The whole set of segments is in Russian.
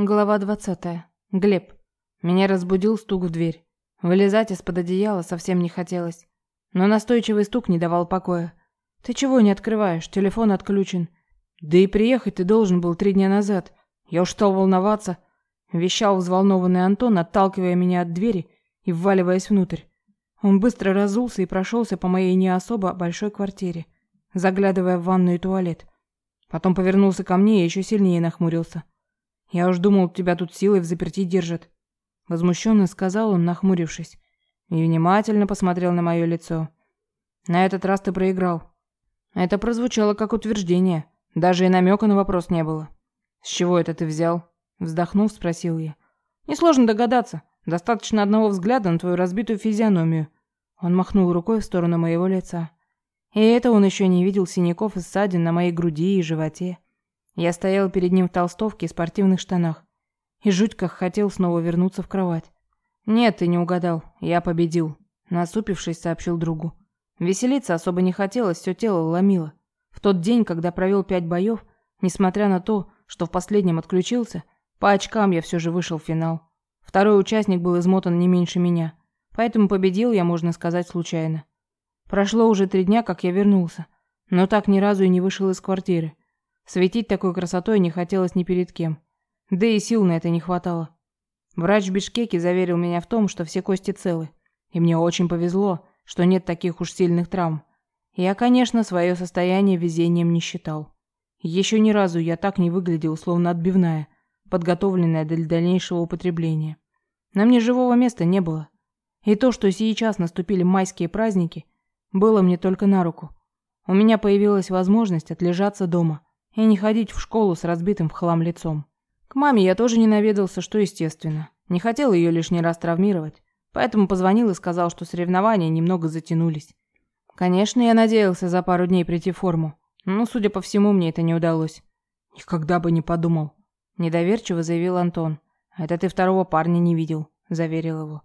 Глава 20. Глеб. Меня разбудил стук в дверь. Вылезать из-под одеяла совсем не хотелось. Но настойчивый стук не давал покоя. «Ты чего не открываешь? Телефон отключен». «Да и приехать ты должен был три дня назад. Я уж стал волноваться». Вещал взволнованный Антон, отталкивая меня от двери и вваливаясь внутрь. Он быстро разулся и прошелся по моей не особо большой квартире, заглядывая в ванную и туалет. Потом повернулся ко мне и еще сильнее нахмурился. «Я уж думал, тебя тут силой в заперти держат», — возмущенно сказал он, нахмурившись, и внимательно посмотрел на мое лицо. «На этот раз ты проиграл». Это прозвучало как утверждение, даже и намека на вопрос не было. «С чего это ты взял?» — вздохнув, спросил я. «Несложно догадаться. Достаточно одного взгляда на твою разбитую физиономию». Он махнул рукой в сторону моего лица. И это он еще не видел синяков и ссадин на моей груди и животе. Я стоял перед ним в толстовке и спортивных штанах. И жуть как хотел снова вернуться в кровать. «Нет, ты не угадал. Я победил», — насупившись, сообщил другу. Веселиться особо не хотелось, все тело ломило. В тот день, когда провел пять боев, несмотря на то, что в последнем отключился, по очкам я все же вышел в финал. Второй участник был измотан не меньше меня, поэтому победил я, можно сказать, случайно. Прошло уже три дня, как я вернулся, но так ни разу и не вышел из квартиры. Светить такой красотой не хотелось ни перед кем. Да и сил на это не хватало. Врач в Бишкеке заверил меня в том, что все кости целы. И мне очень повезло, что нет таких уж сильных травм. Я, конечно, свое состояние везением не считал. Еще ни разу я так не выглядел, словно отбивная, подготовленная для дальнейшего употребления. На мне живого места не было. И то, что сейчас наступили майские праздники, было мне только на руку. У меня появилась возможность отлежаться дома – и не ходить в школу с разбитым в хлам лицом. К маме я тоже не наведался, что естественно. Не хотел ее лишний раз травмировать, поэтому позвонил и сказал, что соревнования немного затянулись. Конечно, я надеялся за пару дней прийти в форму, но, судя по всему, мне это не удалось. Никогда бы не подумал. Недоверчиво заявил Антон. «Это ты второго парня не видел», – заверил его.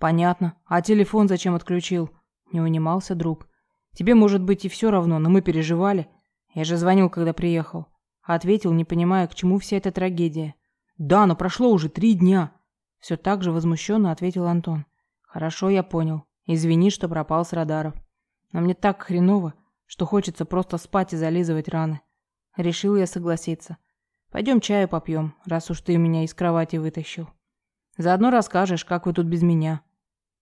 «Понятно. А телефон зачем отключил?» Не унимался друг. «Тебе, может быть, и все равно, но мы переживали. Я же звонил, когда приехал. Ответил, не понимая, к чему вся эта трагедия. Да, но прошло уже три дня. Все так же возмущенно ответил Антон. Хорошо, я понял. Извини, что пропал с радаров. Но мне так хреново, что хочется просто спать и зализывать раны. Решил я согласиться. Пойдем чаю попьем, раз уж ты меня из кровати вытащил. Заодно расскажешь, как вы тут без меня.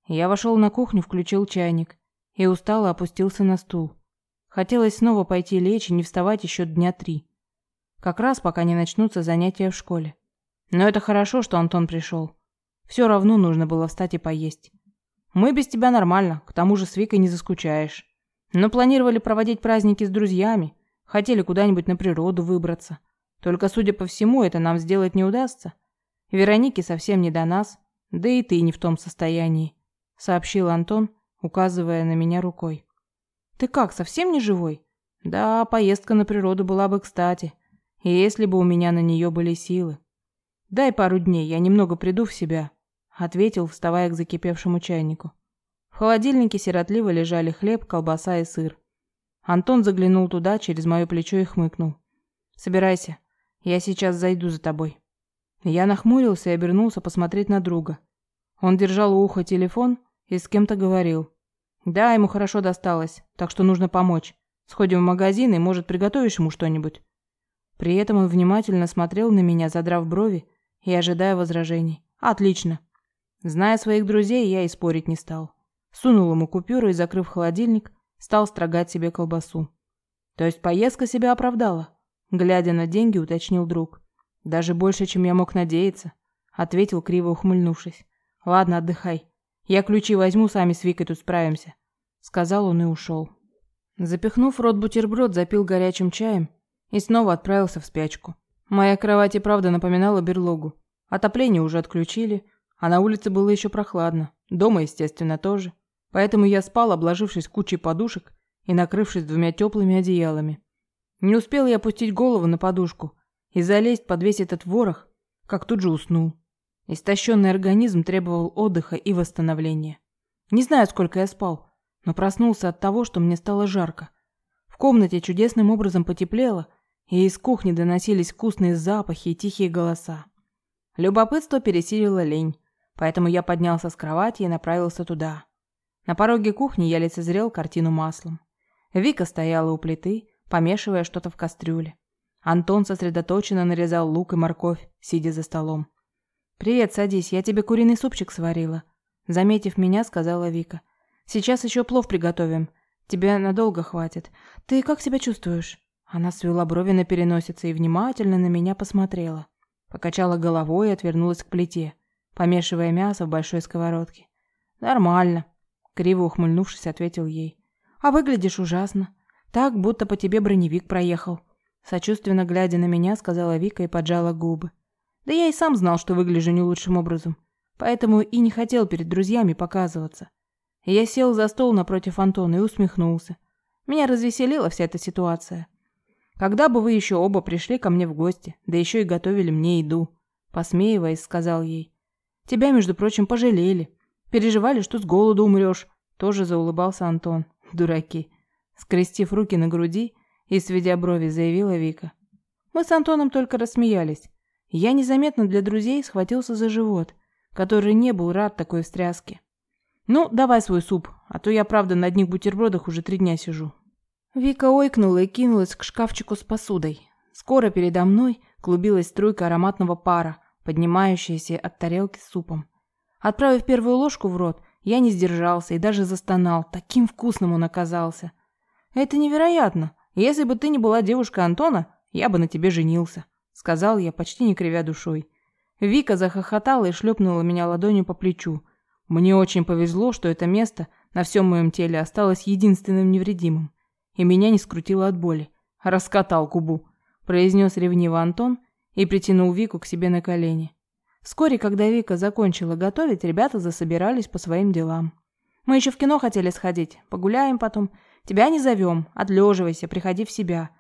Я вошел на кухню, включил чайник и устало опустился на стул. Хотелось снова пойти лечь и не вставать еще дня три. Как раз пока не начнутся занятия в школе. Но это хорошо, что Антон пришел. Все равно нужно было встать и поесть. Мы без тебя нормально, к тому же с Викой не заскучаешь. Но планировали проводить праздники с друзьями, хотели куда-нибудь на природу выбраться. Только, судя по всему, это нам сделать не удастся. Веронике совсем не до нас, да и ты не в том состоянии, сообщил Антон, указывая на меня рукой. Ты как, совсем не живой? Да, поездка на природу была бы кстати, если бы у меня на нее были силы. Дай пару дней, я немного приду в себя, ответил, вставая к закипевшему чайнику. В холодильнике сиротливо лежали хлеб, колбаса и сыр. Антон заглянул туда через мое плечо и хмыкнул. «Собирайся, я сейчас зайду за тобой». Я нахмурился и обернулся посмотреть на друга. Он держал у уха телефон и с кем-то говорил. Да, ему хорошо досталось, так что нужно помочь. Сходим в магазин и, может, приготовишь ему что-нибудь. При этом он внимательно смотрел на меня, задрав брови и ожидая возражений. Отлично. Зная своих друзей, я и спорить не стал. Сунул ему купюру и, закрыв холодильник, стал строгать себе колбасу. То есть поездка себя оправдала? Глядя на деньги, уточнил друг. Даже больше, чем я мог надеяться, ответил, криво ухмыльнувшись. Ладно, отдыхай. Я ключи возьму, сами с Викой тут справимся», — сказал он и ушел. Запихнув рот бутерброд, запил горячим чаем и снова отправился в спячку. Моя кровать и правда напоминала берлогу. Отопление уже отключили, а на улице было еще прохладно. Дома, естественно, тоже. Поэтому я спал, обложившись кучей подушек и накрывшись двумя теплыми одеялами. Не успел я опустить голову на подушку и залезть под весь этот ворох, как тут же уснул. Истощенный организм требовал отдыха и восстановления. Не знаю, сколько я спал, но проснулся от того, что мне стало жарко. В комнате чудесным образом потеплело, и из кухни доносились вкусные запахи и тихие голоса. Любопытство пересилило лень, поэтому я поднялся с кровати и направился туда. На пороге кухни я лицезрел картину маслом. Вика стояла у плиты, помешивая что-то в кастрюле. Антон сосредоточенно нарезал лук и морковь, сидя за столом. «Привет, садись, я тебе куриный супчик сварила», — заметив меня, сказала Вика. «Сейчас еще плов приготовим. Тебе надолго хватит. Ты как себя чувствуешь?» Она свела брови на переносице и внимательно на меня посмотрела. Покачала головой и отвернулась к плите, помешивая мясо в большой сковородке. «Нормально», — криво ухмыльнувшись, ответил ей. «А выглядишь ужасно. Так, будто по тебе броневик проехал». Сочувственно глядя на меня, сказала Вика и поджала губы. Да я и сам знал, что выгляжу не лучшим образом, поэтому и не хотел перед друзьями показываться. Я сел за стол напротив Антона и усмехнулся. Меня развеселила вся эта ситуация. Когда бы вы еще оба пришли ко мне в гости, да еще и готовили мне еду, посмеиваясь, сказал ей. Тебя, между прочим, пожалели. Переживали, что с голоду умрешь. Тоже заулыбался Антон. Дураки. Скрестив руки на груди, и, сведя брови, заявила Вика. Мы с Антоном только рассмеялись. Я незаметно для друзей схватился за живот, который не был рад такой встряске. «Ну, давай свой суп, а то я, правда, на одних бутербродах уже три дня сижу». Вика ойкнула и кинулась к шкафчику с посудой. Скоро передо мной клубилась струйка ароматного пара, поднимающаяся от тарелки с супом. Отправив первую ложку в рот, я не сдержался и даже застонал. Таким вкусным он оказался. «Это невероятно!» Если бы ты не была девушкой Антона, я бы на тебе женился», — сказал я, почти не кривя душой. Вика захохотала и шлепнула меня ладонью по плечу. Мне очень повезло, что это место на всем моем теле осталось единственным невредимым. И меня не скрутило от боли. «Раскатал губу», — произнес ревниво Антон и притянул Вику к себе на колени. Вскоре, когда Вика закончила готовить, ребята засобирались по своим делам. Мы еще в кино хотели сходить, погуляем потом, Тебя не зовем. Отлеживайся, приходи в себя.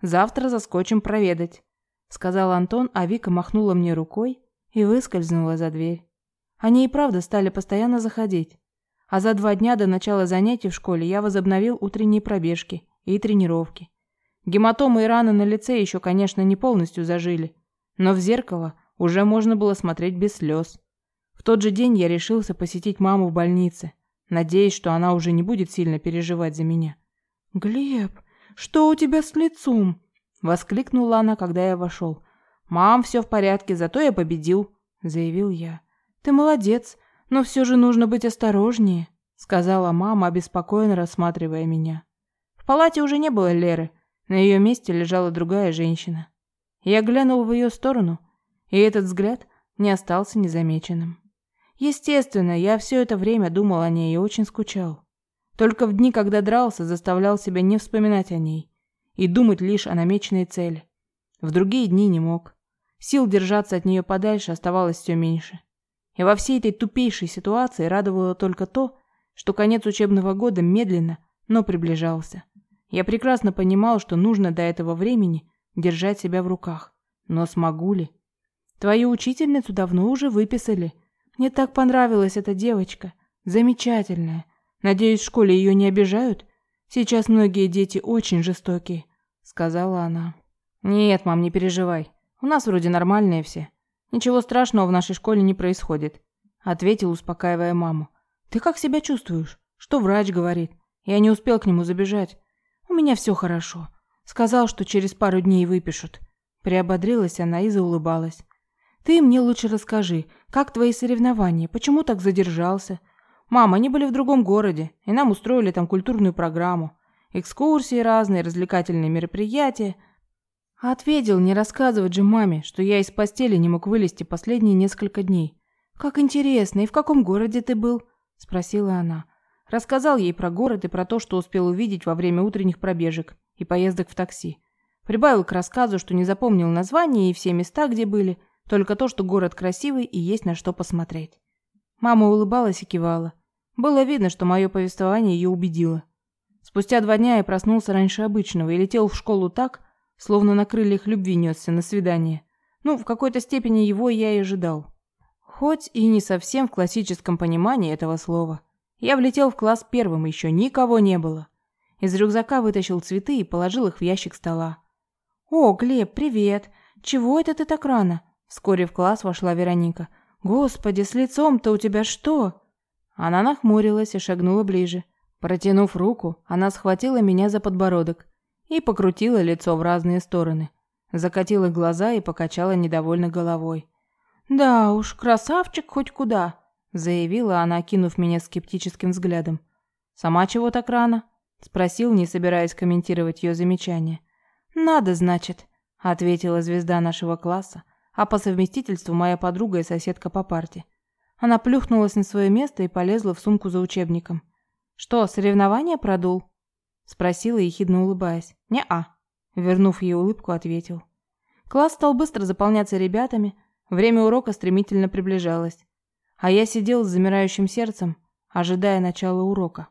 Завтра заскочим проведать», — сказал Антон, а Вика махнула мне рукой и выскользнула за дверь. Они и правда стали постоянно заходить. А за два дня до начала занятий в школе я возобновил утренние пробежки и тренировки. Гематомы и раны на лице еще, конечно, не полностью зажили, но в зеркало уже можно было смотреть без слез. В тот же день я решился посетить маму в больнице — надеясь, что она уже не будет сильно переживать за меня. «Глеб, что у тебя с лицом?» — воскликнула она, когда я вошел. «Мам, все в порядке, зато я победил», — заявил я. «Ты молодец, но все же нужно быть осторожнее», — сказала мама, обеспокоенно рассматривая меня. В палате уже не было Леры, на ее месте лежала другая женщина. Я глянул в ее сторону, и этот взгляд не остался незамеченным. Естественно, я все это время думал о ней и очень скучал. Только в дни, когда дрался, заставлял себя не вспоминать о ней и думать лишь о намеченной цели. В другие дни не мог. Сил держаться от нее подальше оставалось все меньше. И во всей этой тупейшей ситуации радовало только то, что конец учебного года медленно, но приближался. Я прекрасно понимал, что нужно до этого времени держать себя в руках. Но смогу ли? Твою учительницу давно уже выписали – мне так понравилась эта девочка. Замечательная. Надеюсь, в школе ее не обижают? Сейчас многие дети очень жестокие, сказала она. Нет, мам, не переживай. У нас вроде нормальные все. Ничего страшного в нашей школе не происходит, ответил, успокаивая маму. Ты как себя чувствуешь? Что врач говорит? Я не успел к нему забежать. У меня все хорошо. Сказал, что через пару дней выпишут. Приободрилась она и заулыбалась. Ты мне лучше расскажи, как твои соревнования, почему так задержался? Мама, они были в другом городе, и нам устроили там культурную программу. Экскурсии разные, развлекательные мероприятия. ответил не рассказывать же маме, что я из постели не мог вылезти последние несколько дней. «Как интересно, и в каком городе ты был?» – спросила она. Рассказал ей про город и про то, что успел увидеть во время утренних пробежек и поездок в такси. Прибавил к рассказу, что не запомнил названия и все места, где были – только то, что город красивый и есть на что посмотреть. Мама улыбалась и кивала. Было видно, что мое повествование ее убедило. Спустя два дня я проснулся раньше обычного и летел в школу так, словно на крыльях любви несся на свидание. Ну, в какой-то степени его я и ожидал. Хоть и не совсем в классическом понимании этого слова. Я влетел в класс первым, еще никого не было. Из рюкзака вытащил цветы и положил их в ящик стола. «О, Глеб, привет! Чего это ты так рано? Вскоре в класс вошла Вероника. «Господи, с лицом-то у тебя что?» Она нахмурилась и шагнула ближе. Протянув руку, она схватила меня за подбородок и покрутила лицо в разные стороны. Закатила глаза и покачала недовольно головой. «Да уж, красавчик хоть куда», — заявила она, кинув меня скептическим взглядом. «Сама чего так рано?» — спросил, не собираясь комментировать ее замечание. «Надо, значит», — ответила звезда нашего класса, а по совместительству моя подруга и соседка по парте. Она плюхнулась на свое место и полезла в сумку за учебником. «Что, соревнования продул?» — спросила, ехидно улыбаясь. «Не-а», — вернув ей улыбку, ответил. Класс стал быстро заполняться ребятами, время урока стремительно приближалось. А я сидел с замирающим сердцем, ожидая начала урока.